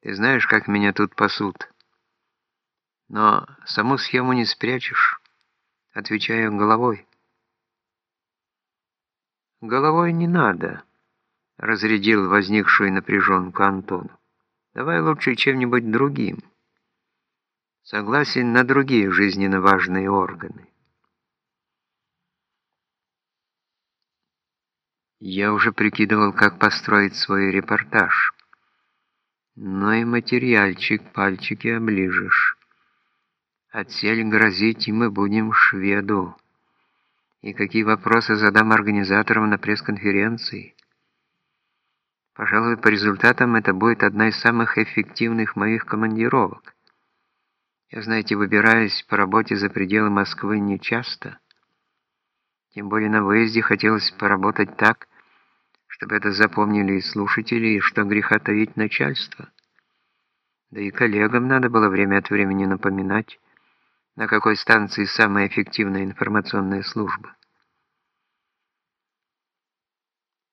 Ты знаешь, как меня тут пасут. Но саму схему не спрячешь. Отвечаю головой. Головой не надо, разрядил возникшую напряженку Антону. Давай лучше чем-нибудь другим. Согласен на другие жизненно важные органы. Я уже прикидывал, как построить свой репортаж. Но и материальчик пальчики оближешь. Отсель грозить мы будем шведу. И какие вопросы задам организаторам на пресс-конференции? Пожалуй, по результатам это будет одна из самых эффективных моих командировок. Я, знаете, выбираюсь по работе за пределы Москвы нечасто. Тем более на выезде хотелось поработать так, чтобы это запомнили и слушатели, и что греха таить начальство. Да и коллегам надо было время от времени напоминать, на какой станции самая эффективная информационная служба.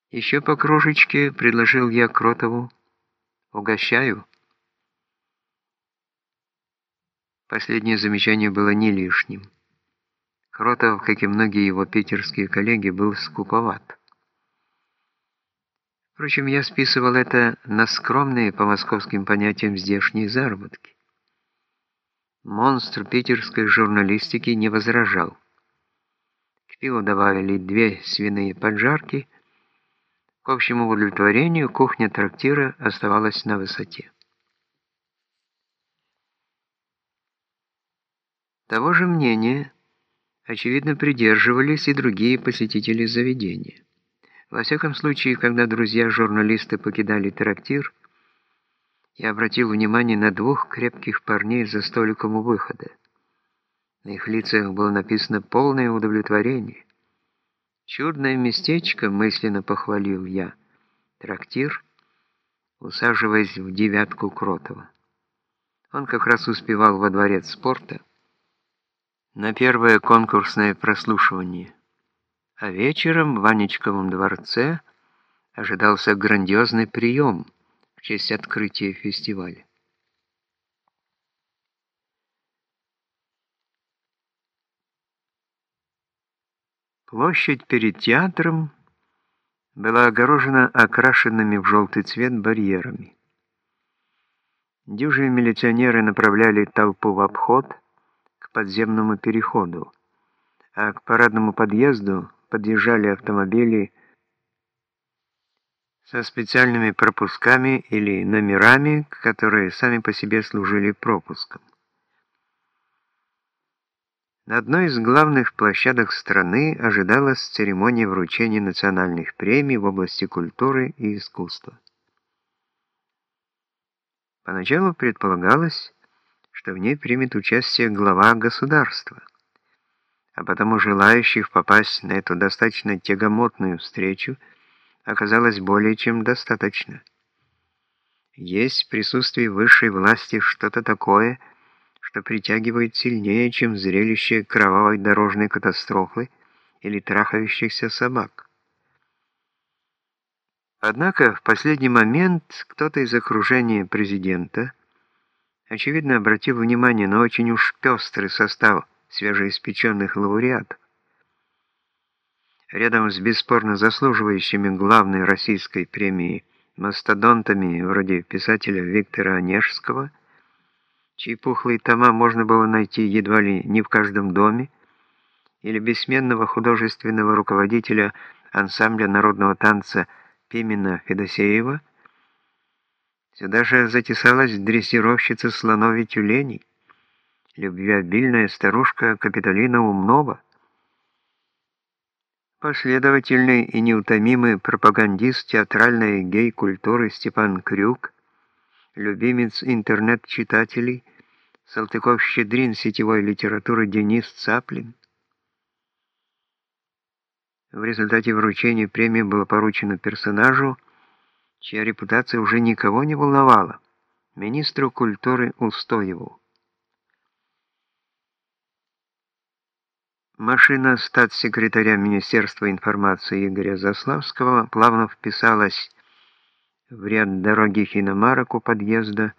«Еще по кружечке», — предложил я Кротову. «Угощаю». Последнее замечание было не лишним. Кротов, как и многие его питерские коллеги, был скуповат. Впрочем, я списывал это на скромные по московским понятиям здешние заработки. Монстр питерской журналистики не возражал. К пиву добавили две свиные поджарки — к общему удовлетворению кухня трактира оставалась на высоте. Того же мнения, очевидно, придерживались и другие посетители заведения. Во всяком случае, когда друзья-журналисты покидали трактир, я обратил внимание на двух крепких парней за столиком у выхода. На их лицах было написано полное удовлетворение. Чудное местечко, мысленно похвалил я. Трактир, усаживаясь в девятку Кротова. Он как раз успевал во дворец спорта на первое конкурсное прослушивание. А вечером в Ванечковом дворце ожидался грандиозный прием в честь открытия фестиваля. Площадь перед театром была огорожена окрашенными в желтый цвет барьерами. Дюжие милиционеры направляли толпу в обход к подземному переходу, а к парадному подъезду подъезжали автомобили со специальными пропусками или номерами, которые сами по себе служили пропуском. На одной из главных площадок страны ожидалась церемония вручения национальных премий в области культуры и искусства. Поначалу предполагалось, что в ней примет участие глава государства, а потому желающих попасть на эту достаточно тягомотную встречу оказалось более чем достаточно. Есть в присутствии высшей власти что-то такое – что притягивает сильнее, чем зрелище кровавой дорожной катастрофы или трахающихся собак. Однако в последний момент кто-то из окружения президента, очевидно, обратил внимание на очень уж пестрый состав свежеиспеченных лауреатов. Рядом с бесспорно заслуживающими главной российской премии мастодонтами вроде писателя Виктора Онежского – чьи пухлые тома можно было найти едва ли не в каждом доме, или бессменного художественного руководителя ансамбля народного танца Пимена Федосеева, сюда же затесалась дрессировщица слонов и тюленей, любвеобильная старушка Капитолина Умнова, последовательный и неутомимый пропагандист театральной гей-культуры Степан Крюк, любимец интернет-читателей, Салтыков-Щедрин сетевой литературы Денис Цаплин. В результате вручения премии было поручено персонажу, чья репутация уже никого не волновала, министру культуры Устоеву. Машина статс-секретаря Министерства информации Игоря Заславского плавно вписалась в ряд дорогих иномарок у подъезда,